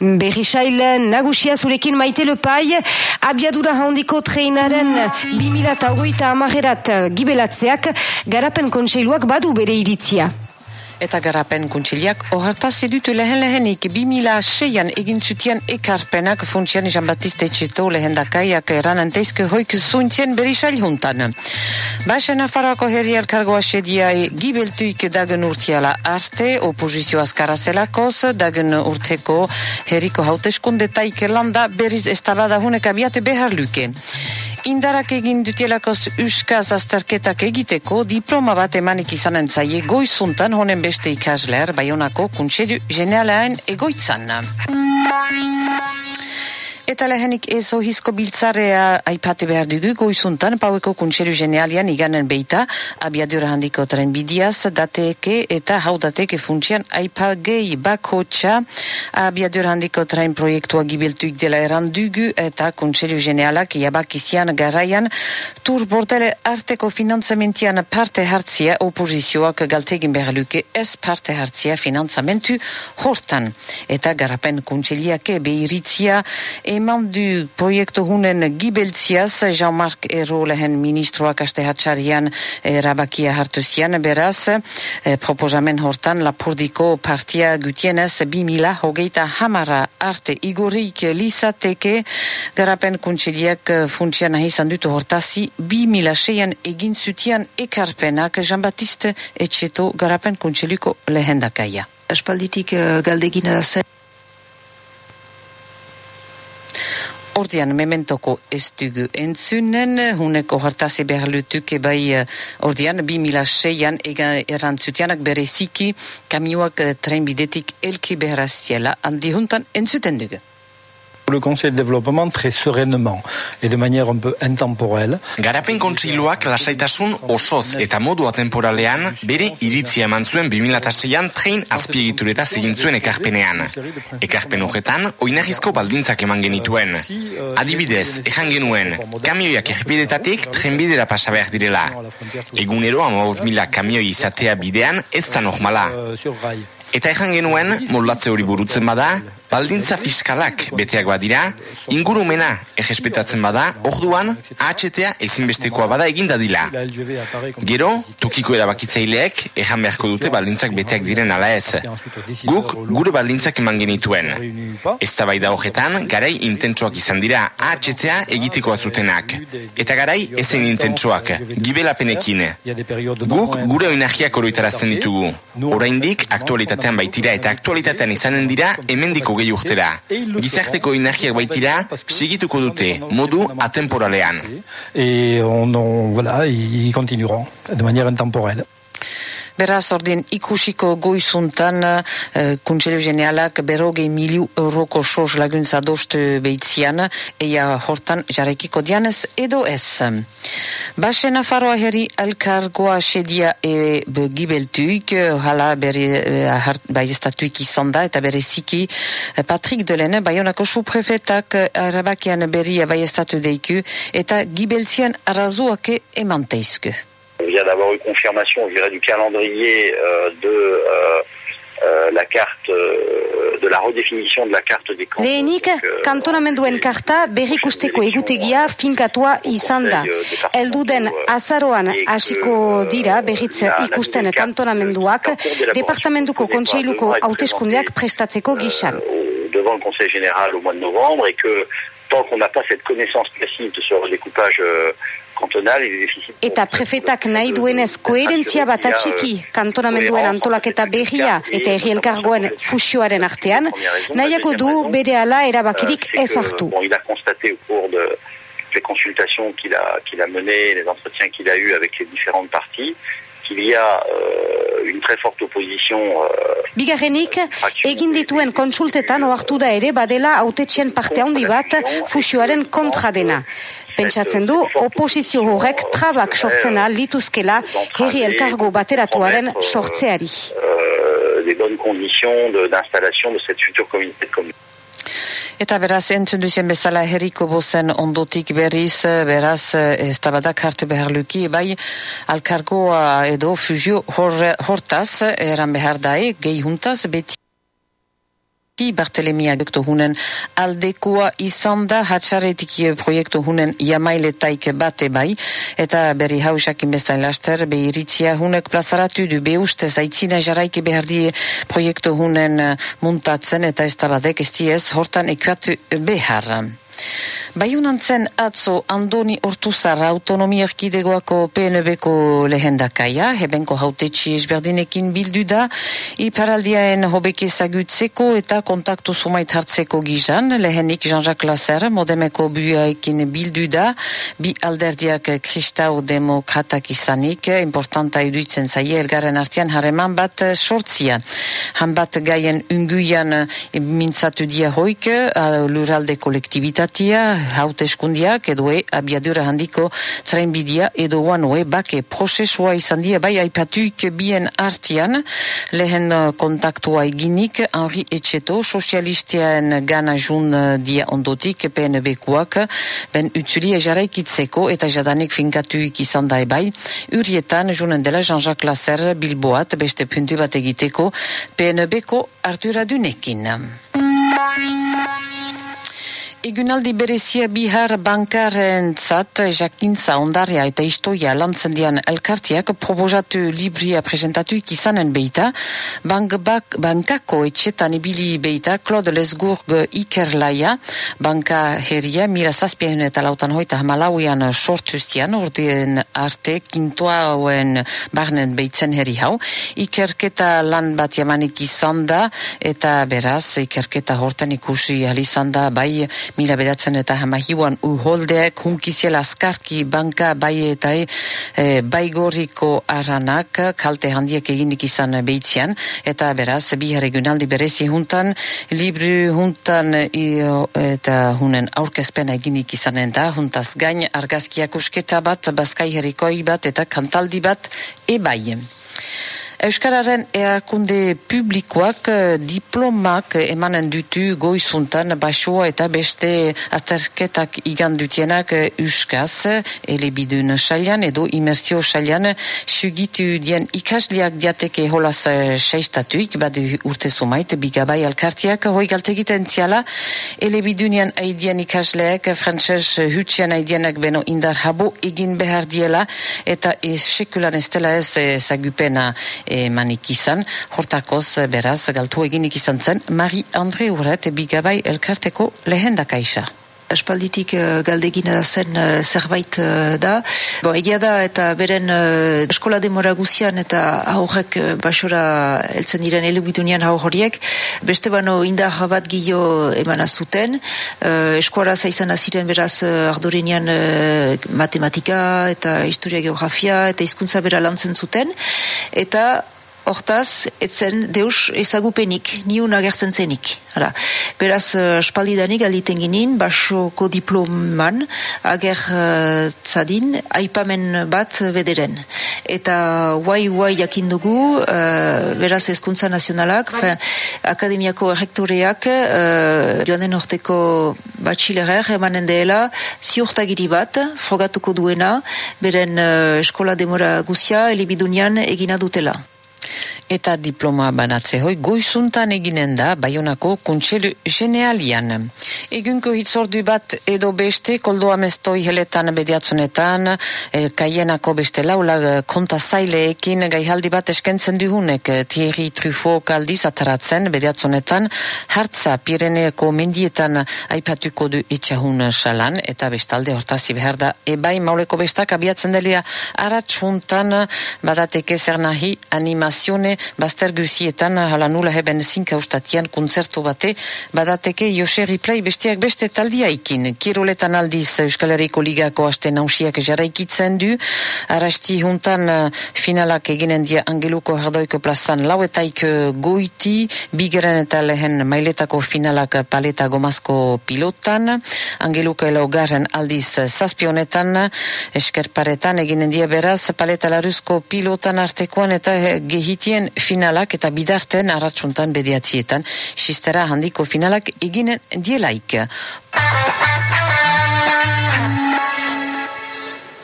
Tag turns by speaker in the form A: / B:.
A: Berrisail nagusia zurekin maite lepai, abiadura handiko treinaren 2008 amarerat gibelatzeak garapen kontseiluak badu bere iritzia.
B: Eta garapen kuntsiliak ohartaz edutu lehen lehenik 2006an egin zutian ekarpenak funtsian Jean-Baptiste Etxeto lehen dakaiak eranan teizke hoik zuntien berisail juntan. Baixen afarako herri elkargoa sedia e gibeltuik dagen urtiala arte, opozizio azkara zelakoz, dagen urteko herriko hauteskunde taike landa beriz estabada hunek abiate behar luke. Indarak egin dutelakoz uskaz azterketak egiteko diploma bat emanik izanen zaie goizuntan honen beste ikasler baionako kuntsedu genealaen egoitzan. Eta lehenik ez ohizko biltzarea aipate behar dugu goizuntan paueko kuntseru genealian iganen beita abiadura handiko tren bidiaz dateke eta haudateke funtsian aipagei bakotxa. Abiadura handiko tren proiektua gibeltuik dela eran dugu eta kuntseru genealak jabakizian garaian tur bordele arteko finanzamentian parte hartzia opozizioak galtegin behar luke ez parte hartzia finanzamentu hortan. Eta garapen kuntseliake behiritzia eman du proiektu hunen gibeltziaz Jean-Marc Ero lehen ministroak aste hatxarian erabakia hartu zian. Beraz eh, proposamen hortan lapurdiko partia gutienez 2000 hogeita hamara arte igorik lizateke. Garapen kuntsiliak funtsian ahizan dutu hortazi 2006an egin zutian ekarpenak. Jean-Baptiste Etxeto garapen kuntsiliko lehendakaia.
C: Aspalditik uh, galdegina zen
B: Ordian mementoko ez dugu entzunen, huneko hartazi behar lutuke bai ordian 2006an erantzutianak bere ziki kamioak trenbidetik elki beharaziela handi huntan entzuten dugu.
D: Le Conseil de développement très sereinement et de manière un peu intemporelle.
E: Garapen kontseiluak lasaitasun osoz eta modu atemporalean bere iritzia eman zuen 2006an train azpiegitureta egin zuen ekarpenean. Ekarpen horretan, oinarrizko baldintzak eman genituen. Adibidez, ejan genuen, kamioiak errepidetatik trenbidera pasa behar direla. Egunero, amaboz mila kamioi izatea bidean, ez da normala. Eta ejan genuen, moldatze hori burutzen bada, baldintza fiskalak beteak badira, ingurumena egespetatzen bada, orduan AHTA ezinbestekoa bada egin dadila. Gero, tukiko erabakitzaileek ejan beharko dute baldintzak beteak diren ala ez. Guk gure baldintzak eman genituen. Ez da horretan, garai intentsoak izan dira AHTA egiteko azutenak. Eta garai ezen intentsoak, gibelapenekin. Guk gure oinahiak oroitarazten ditugu. Oraindik aktualitatean baitira eta aktualitatean izanen dira hemendiko gehi urtera. Gizarteko energiak baitira, segituko dute, modu atemporalean.
D: Et on, on, voilà, ils continueront de manière intemporelle.
B: Beraz, ordien ikusiko goizuntan uh, kuntselu genealak berrogei miliu euroko sos laguntza dost behitzian, eia hortan jarraikiko dianez edo ez. Baxe Nafarroa herri elkargoa sedia e gibeltuik, hala bere uh, bai estatuik izan da, eta bere ziki uh, Patrick Delene, baionako suprefetak arabakian berria bai estatu deiku, eta gibeltzian arazuake emanteizku.
F: On vient d'avoir eu confirmation, je dirais, du calendrier euh, de euh, euh, la carte, de la redéfinition de la carte des cantons.
A: Lehenik, kantonamenduen karta berrikusteko egutegia finkatua izan da. Elduden azaroan hasiko dira berritz ikusten kantonamenduak departamentuko kontseiluko hauteskundeak prestatzeko gisan.
F: devant le Conseil général au mois de novembre et que tant qu'on n'a pas cette connaissance précise sur le découpage difficile.
A: Eta prefetak nahi duenez koherentzia bat atxiki kantonamenduen antolaketa berria eta erri elkargoen fusioaren artean, nahiako du bere ala erabakirik ez hartu.
F: Bon, il a constaté au cours de les consultations qu'il a, qu'il a menées, les entretiens qu'il a eus avec les différentes parties, qu'il y a euh, une très forte opposition. Euh,
A: Bigarrenik, egin dituen konsultetan ohartu da ere badela autetxien parte handi bat fusioaren kontra dena. Pentsatzen du, oposizio horrek trabak sortzen ahal lituzkela herri elkargo bateratuaren sortzeari.
F: euh, des bonnes conditions de- d'installation de, cette future communauté de communes.
B: Eta beraz, entzun duzien bezala herriko bozen ondotik berriz, beraz, ez tabadak hartu behar luki, bai, alkargoa edo fuzio hor, hortaz, eran behar dae, gehi juntaz, beti Bartelemia proiektu hunen aldekoa izan da hatxaretik proiektu hunen jamailetaik bate bai eta berri hausak inbestain laster behiritzia hunek plazaratu du beustez aitzina jaraiki behar die proiektu hunen muntatzen eta ez tabadek ez diez hortan ekuatu behar. Baiunan zen atzo Andoni Ortuzar autonomia erkidegoako PNB-ko lehendakaia, hebenko hautetxi esberdinekin bildu da, iparaldiaen hobeke zagutzeko eta kontaktu sumait hartzeko gizan, lehenik Jean-Jacques Lasser, modemeko buaekin bildu da, bi alderdiak kristau demokratak izanik, importanta iduitzen zaie elgaren artian hareman bat sortzia. Han bat gaien unguian mintzatu dia hoik, luralde kolektibitatia, haute eskundiak edo e abiadura handiko trenbidia edo oe bake prozesua izan dia bai aipatuik bien artian lehen kontaktua eginik Henri Etxeto sozialistiaen gana jun dia ondotik PNB-kuak ben utzuli ejaraikitzeko eta jadanik finkatuik izan da bai urietan junen dela Jean-Jacques Lasser Bilboat beste puntu bat egiteko PNB-ko ardura dunekin. Egunaldi berezia bihar bankaren zat, jakintza ondaria eta istoia lantzen dian elkartiak probojatu libria presentatu ikizanen beita. Bank bak, bankako etxetan ibili beita, Claude Lesgurg ikerlaia, banka herria, mira zazpien eta lautan hoita hamalauian sortustian, urdien arte, kintoa hauen barnen beitzen herri hau. Ikerketa lan bat jamanik izan da, eta beraz, ikerketa hortan ikusi alizan da, bai, mila bedatzen eta hamahiuan uholdeak hunkiziela askarki banka bai eta e, e, baigoriko aranak kalte handiak eginik izan behitzian eta beraz bihar egunaldi berezi juntan libri juntan eta hunen aurkezpena eginik izanen da juntaz gain argazkiak usketa bat bazkai herrikoi bat eta kantaldi bat ebai. Euskararen erakunde publikoak eh, diplomak emanen dutu goizuntan basoa eta beste aterketak igandutienak eh, Euskaz, elebidun salian edo imersio salian sugitu dien ikasliak diateke holaz eh, seistatuik, badu urte sumait, bigabai alkartiak hoi galtegiten ziala, elebidunian aidien ikasleak, frantzes hutsian aidienak beno indar habo egin behar diela, eta e, sekulan ez dela ez zagupena emanik izan, hortakoz beraz galtu eginik izan zen, Mari Andre Urret bigabai elkarteko lehen dakaisa.
C: Espalditik uh, galdegina zen uh, zerbait uh, da. Bo, egia da eta beren eskola demora guzian eta aurrek uh, basora eltzen diren elubidunian hau horiek. Beste bano indar bat gio eman azuten. Uh, eskuara zaizan aziren beraz uh, matematika eta historia geografia eta hizkuntza bera lantzen zuten. Eta hortaz, etzen deus ezagupenik, niun agertzen zenik. Hala. Beraz, uh, spaldidanik alditen ginin, basoko diploman ager uh, tzadin, aipamen bat bederen. Eta guai guai jakindugu, uh, beraz ezkuntza nazionalak, fe, akademiako rektoreak, uh, joan den orteko batxilerer emanen dela, ziurtagiri bat, frogatuko duena, beren uh, eskola demora guzia, elibidunian egina dutela
B: eta diploma banatze hoi goizuntan eginen da Bayonako Kontselu Genealian. Egunko hitzordu bat edo beste koldo amestoi heletan bediatzunetan el kaienako beste laula konta zaileekin gaihaldi bat eskentzen duhunek Thierry Truffaut kaldiz ataratzen bediatzunetan hartza Pireneeko mendietan aipatuko du itxahun salan eta bestalde hortazi behar da ebai mauleko bestak abiatzen delia aratsuntan badateke zer nahi animazione bazter guzietan hala nula heben zinka ustatian konzertu bate badateke Jose Riplai besteak beste taldiaikin. Kiroletan aldiz Euskal Herriko Ligako aste nausiak jarraikitzen du. Arasti juntan uh, finalak eginen dia Angeluko Hardoiko plazan lauetaik uh, goiti, bigeren eta lehen mailetako finalak paleta gomazko pilotan. Angeluko elaugarren aldiz zazpionetan, eskerparetan eginen dia beraz paleta laruzko pilotan artekoan eta gehitien finalak eta bidarten arratsuntan bediatzietan, sistera handiko finalak eginen dielaik.